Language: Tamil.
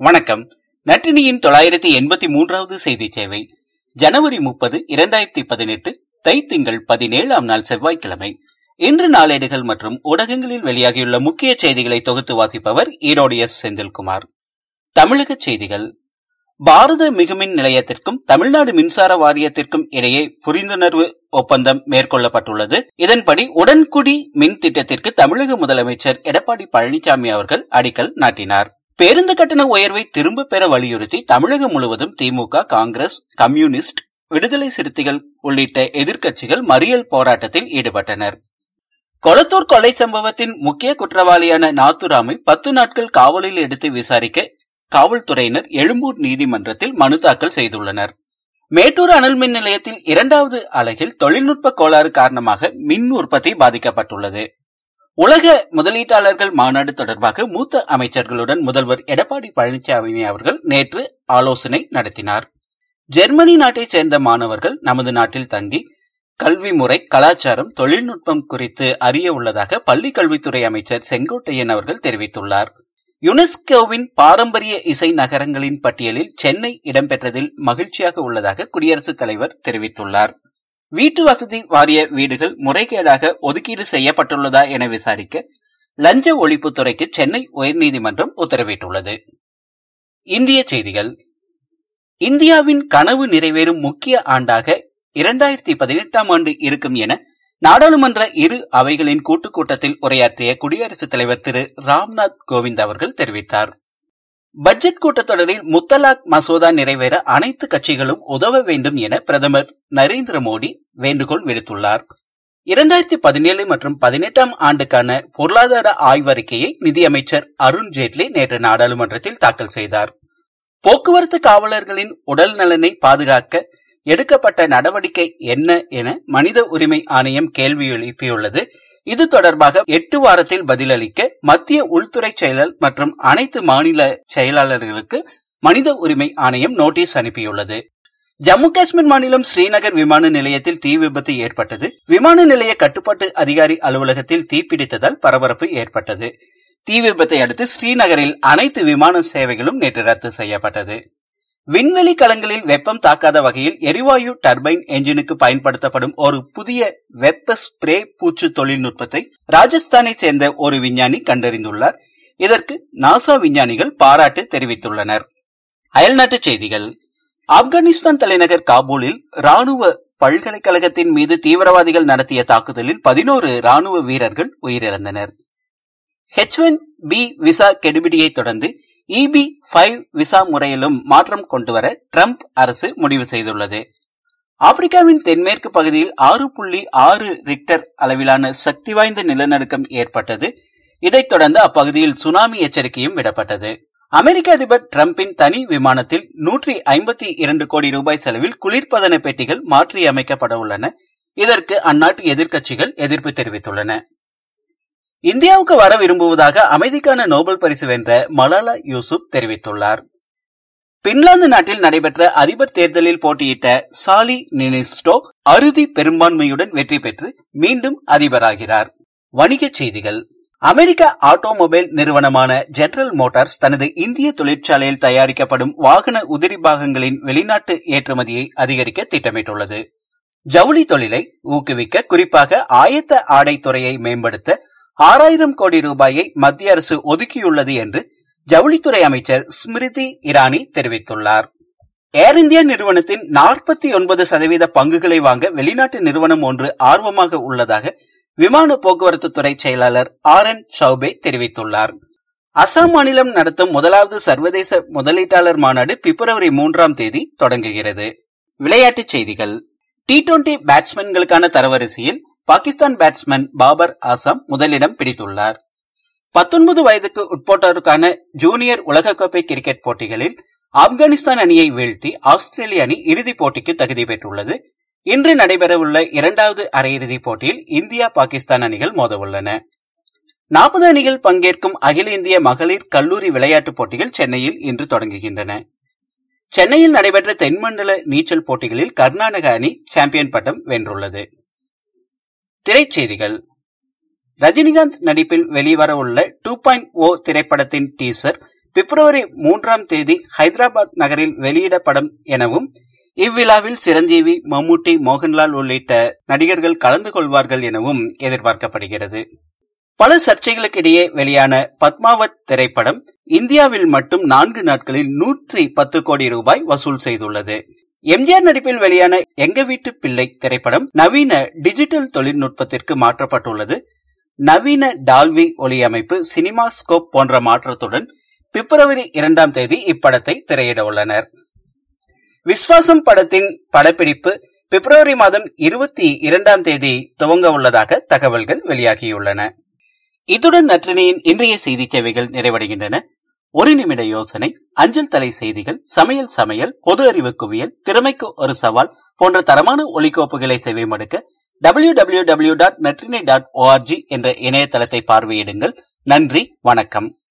வணக்கம். நட்டினியின் தொள்ளாயிரத்தி எண்பத்தி மூன்றாவது செய்தி சேவை. ஜனவரி முப்பது இரண்டாயிரத்தி பதினெட்டு தை திங்கள் பதினேழாம் நாள் செவ்வாய்க்கிழமை. இன்று நாளேடுகள் மற்றும் ஊடகங்களில் வெளியாகியுள்ள முக்கிய செய்திகளை தொகுத்து வாசிப்பவர் ஈரோடு எஸ். செந்தில்குமார். தமிழக செய்திகள். பாரத மிகுமின் நிலையத்திற்கும் தமிழ்நாடு மின்சார வாரியத்திற்கும் இடையே புரிந்துணர்வு ஒப்பந்தம் மேற்கொள்ளப்பட்டுள்ளது. இதன்படி உடன்குடி மின் திட்டத்திற்கு தமிழக முதலமைச்சர் எடப்பாடி பழனிசாமி அவர்கள் அடிக்கல் நாட்டினார். பேருந்து கட்டண உயர்வை திரும்ப பெற வலியுறுத்தி தமிழகம் முழுவதும் திமுக காங்கிரஸ் கம்யூனிஸ்ட் விடுதலை சிறுத்தைகள் உள்ளிட்ட எதிர்க்கட்சிகள் மறியல் போராட்டத்தில் ஈடுபட்டனர். கொளத்தூர் கொலை சம்பவத்தின் முக்கிய குற்றவாளியான நாத்துராமை பத்து நாட்கள் காவலில் எடுத்து விசாரிக்க காவல்துறையினர் எழும்பூர் நீதிமன்றத்தில் மனு தாக்கல் செய்துள்ளனர். மேட்டூர் அனல் மின் நிலையத்தில் இரண்டாவது அலகில் தொழில்நுட்ப கோளாறு காரணமாக மின் உற்பத்தி பாதிக்கப்பட்டுள்ளது. உலக முதலீட்டாளர்கள் மாநாடு தொடர்பாக மூத்த அமைச்சர்களுடன் முதல்வர் எடப்பாடி பழனிசாமி அவர்கள் நேற்று ஆலோசனை நடத்தினார். ஜெர்மனி நாட்டை சேர்ந்த மாணவர்கள் நமது நாட்டில் தங்கி கல்வி முறை கலாச்சாரம் தொழில்நுட்பம் குறித்து அறிய உள்ளதாக பள்ளி கல்வித்துறை அமைச்சர் செங்கோட்டையன் அவர்கள் தெரிவித்துள்ளார். யுனெஸ்கோவின் பாரம்பரிய இசை நகரங்களின் பட்டியலில் சென்னை இடம்பெற்றதில் மகிழ்ச்சியாக உள்ளதாக குடியரசுத் தலைவர் தெரிவித்துள்ளார். வீட்டு வசதி வாரிய வீடுகள் முறைகேடாக ஒதுக்கீடு செய்யப்பட்டுள்ளதா என விசாரிக்க லஞ்ச ஒழிப்புத்துறைக்கு சென்னை உயர்நீதிமன்றம் உத்தரவிட்டுள்ளது. இந்திய செய்திகள். இந்தியாவின் கனவு நிறைவேறும் முக்கிய ஆண்டாக இரண்டாயிரத்தி பதினெட்டாம் ஆண்டு இருக்கும் என நாடாளுமன்ற இரு அவைகளின் கூட்டுக் கூட்டத்தில் உரையாற்றிய குடியரசுத் தலைவர் திரு ராம்நாத் கோவிந்த் அவர்கள் தெரிவித்தார். பட்ஜெட் கூட்டத்தொடரில் முத்தலாக் மசோதா நிறைவேற அனைத்து கட்சிகளும் உதவ வேண்டும் என பிரதமர் நரேந்திர மோடி வேண்டுகோள் விடுத்துள்ளார். இரண்டாயிரத்தி பதினேழு மற்றும் பதினெட்டாம் ஆண்டுக்கான பொருளாதார ஆய்வறிக்கையை நிதியமைச்சர் அருண் ஜேட்லி நேற்று நாடாளுமன்றத்தில் தாக்கல் செய்தார். போக்குவரத்து காவலர்களின் உடல் நலனை பாதுகாக்க எடுக்கப்பட்ட நடவடிக்கை என்ன என மனித உரிமை ஆணையம் கேள்வி எழுப்பியுள்ளது. இது தொடர்பாக எட்டு வாரத்தில் பதிலளிக்க மத்திய உள்துறை செயலர் மற்றும் அனைத்து மாநில செயலாளர்களுக்கு மனித உரிமை ஆணையம் நோட்டீஸ் அனுப்பியுள்ளது. ஜம்மு காஷ்மீர் மாநிலம் ஸ்ரீநகர் விமான நிலையத்தில் தீ விபத்து ஏற்பட்டது. விமான நிலைய கட்டுப்பாட்டு அதிகாரி அலுவலகத்தில் தீப்பிடித்ததால் பரபரப்பு ஏற்பட்டது. தீ விபத்தை அடுத்து ஸ்ரீநகரில் அனைத்து விமான சேவைகளும் நேற்று ரத்து செய்யப்பட்டது. விண்வெளி களங்களில் வெப்பம் தாக்காத வகையில் எரிவாயு டர்பைன் என்ஜினுக்கு பயன்படுத்தப்படும் ஒரு புதிய வெப்ப ஸ்ப்ரே பூச்சு தொழில்நுட்பத்தை ராஜஸ்தானை சேர்ந்த ஒரு விஞ்ஞானி கண்டறிந்துள்ளார். இதற்கு நாசா விஞ்ஞானிகள் பாராட்டு தெரிவித்துள்ளனர். அயல்நாட்டுச் செய்திகள். ஆப்கானிஸ்தான் தலைநகர் காபூலில் ராணுவ பல்கலைக்கழகத்தின் மீது தீவிரவாதிகள் நடத்திய தாக்குதலில் பதினோரு ராணுவ வீரர்கள் உயிரிழந்தனர். ஹெச் ஒன் பி விசா கெடுபிடியை தொடர்ந்து இபி ஃபைவ் விசா முறையிலும் மாற்றம் கொண்டுவர டிரம்ப் அரசு முடிவு செய்துள்ளது. ஆப்பிரிக்காவின் தென்மேற்கு பகுதியில் ஆறு புள்ளி ஆறு ரிக்டர் அளவிலான சக்தி வாய்ந்த நிலநடுக்கம் ஏற்பட்டது. இதைத் தொடர்ந்து அப்பகுதியில் சுனாமி எச்சரிக்கையும் விடப்பட்டது. அமெரிக்க அதிபர் டிரம்பின் தனி விமானத்தில் நூற்றி ஐம்பத்தி இரண்டு கோடி ரூபாய் செலவில் குளிர்பதன பெட்டிகள் மாற்றியமைக்கப்பட உள்ளன. இதற்கு அந்நாட்டு எதிர்க்கட்சிகள் எதிர்ப்பு தெரிவித்துள்ளன. இந்தியாவுக்கு வர விரும்புவதாக அமைதிக்கான நோபல் பரிசு வென்ற மலாலா யூசுப் தெரிவித்துள்ளார். பின்லாந்து நாட்டில் நடைபெற்ற அதிபர் தேர்தலில் போட்டியிட்ட சாலி நினிஸ்டோ அறுதி பெரும்பான்மையுடன் வெற்றி பெற்று மீண்டும் அதிபராகிறார். வணிகச் செய்திகள். அமெரிக்க ஆட்டோமொபைல் நிறுவனமான ஜெனரல் மோட்டார்ஸ் தனது இந்திய தொழிற்சாலையில் தயாரிக்கப்படும் வாகன உதிரி பாகங்களின் வெளிநாட்டு ஏற்றுமதியை அதிகரிக்க திட்டமிட்டுள்ளது. ஜவுளி தொழிலை ஊக்குவிக்க குறிப்பாக ஆயத்த ஆடை துறையை மேம்படுத்த ஆறாயிரம் கோடி ரூபாயை மத்திய அரசு ஒதுக்கியுள்ளது என்று ஜவுளித்துறை அமைச்சர் ஸ்மிருதி இரானி தெரிவித்துள்ளார். ஏர் இந்தியா நிறுவனத்தின் நாற்பத்தி ஒன்பது சதவீத பங்குகளை வாங்க வெளிநாட்டு நிறுவனம் ஒன்று ஆர்வமாக உள்ளதாக விமான போக்குவரத்து துறை செயலாளர் ஆர் என் சௌபே தெரிவித்துள்ளார். அசாம் மாநிலம் நடத்தும் முதலாவது சர்வதேச முதலீட்டாளர் மாநாடு பிப்ரவரி மூன்றாம் தேதி தொடங்குகிறது. விளையாட்டுச் செய்திகள். டி டுவெண்டி பேட்ஸ்மேன்களுக்கான தரவரிசையில் பாகிஸ்தான் பேட்ஸ்மேன் பாபர் ஆசாம் முதலிடம் பிடித்துள்ளார். பத்தொன்பது வயதுக்கு உட்பட்டோருக்கான ஜூனியர் உலகக்கோப்பை கிரிக்கெட் போட்டிகளில் ஆப்கானிஸ்தான் அணியை வீழ்த்தி ஆஸ்திரேலிய அணி இறுதிப் போட்டிக்கு தகுதி பெற்றுள்ளது. இன்று நடைபெறவுள்ள இரண்டாவது அரையிறுதிப் போட்டியில் இந்தியா பாகிஸ்தான் அணிகள் மோதவுள்ளன. நாற்பது அணிகள் பங்கேற்கும் அகில இந்திய மகளிர் கல்லூரி விளையாட்டுப் போட்டிகள் சென்னையில் இன்று தொடங்குகின்றன. சென்னையில் நடைபெற்ற தென்மண்டல நீச்சல் போட்டிகளில் கர்நாடக அணி சாம்பியன் பட்டம் வென்றுள்ளது. திரைச்செய்திகள். ரஜினிகாந்த் நடிப்பில் வெளிவரவுள்ள டூ பாயிண்ட் ஓ திரைப்படத்தின் டீசர் பிப்ரவரி மூன்றாம் தேதி ஹைதராபாத் நகரில் வெளியிடப்படும் எனவும் இவ்விழாவில் சிரஞ்சீவி மம்முட்டி மோகன்லால் உள்ளிட்ட நடிகர்கள் கலந்து கொள்வார்கள் எனவும் எதிர்பார்க்கப்படுகிறது. பல சர்ச்சைகளுக்கிடையே வெளியான பத்மாவத் திரைப்படம் இந்தியாவில் மட்டும் நான்கு நாட்களில் நூற்றி பத்து கோடி ரூபாய் வசூல் செய்துள்ளது. எம்ஜிஆர் நடிப்பில் வெளியான எங்க வீட்டு பிள்ளை திரைப்படம் நவீன டிஜிட்டல் தொழில்நுட்பத்திற்கு மாற்றப்பட்டுள்ளது. நவீன டால்வி ஒளியமைப்பு சினிமா ஸ்கோப் போன்ற மாற்றத்துடன் பிப்ரவரி இரண்டாம் தேதி இப்படத்தை திரையிட உள்ளனர். விஸ்வாசம் படத்தின் படப்பிடிப்பு பிப்ரவரி மாதம் இருபத்தி இரண்டாம் தேதி துவங்க உள்ளதாக தகவல்கள் வெளியாகியுள்ளன. இத்துடன் நற்றினியின் இன்றைய செய்தி சேவைகள் நிறைவடைகின்றன. ஒரு நிமிட யோசனை அஞ்சல் தலை செய்திகள் சமையல் சமையல் பொது அறிவு குவியல் திறமைக்கு ஒரு சவால் போன்ற தரமான ஒலிக்கோப்புகளை மடுக்க W W W dot Natrinai dot org என்ற இணையதளத்தை பார்வையிடுங்கள். நன்றி வணக்கம்.